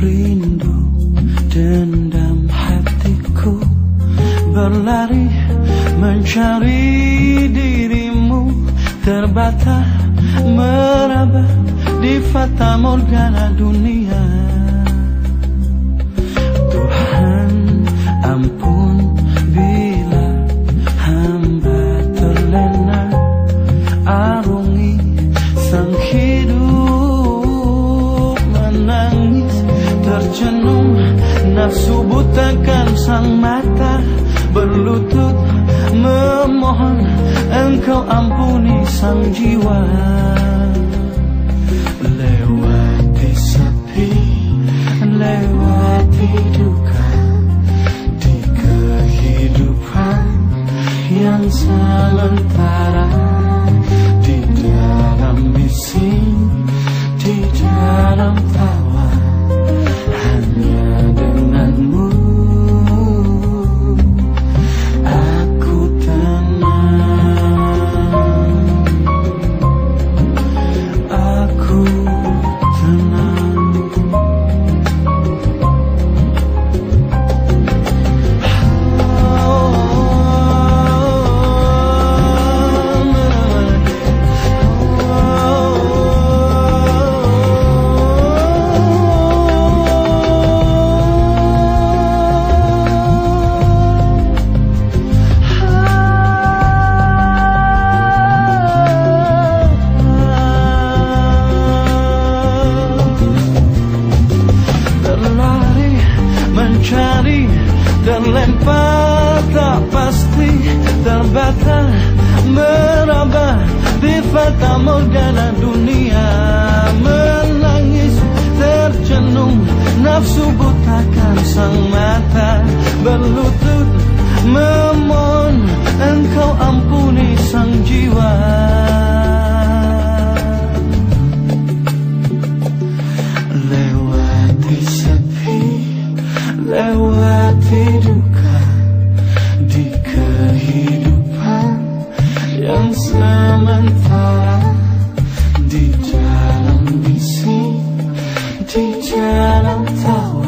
rindu dendam hatiku. Berlari mencari dirimu terbata meraba di fata morgana dunia. Tercenung nafsu butakan sang mata berlutut memohon engkau ampuni sang jiwa. Lewati sepi lewati duka di kehidupan yang sementara. Di dalam bising di dalam terbata meraba di fata morgana dunia. Menangis tercenung nafsu butakan sang mata yang sementara di dalam misi di dalam tawa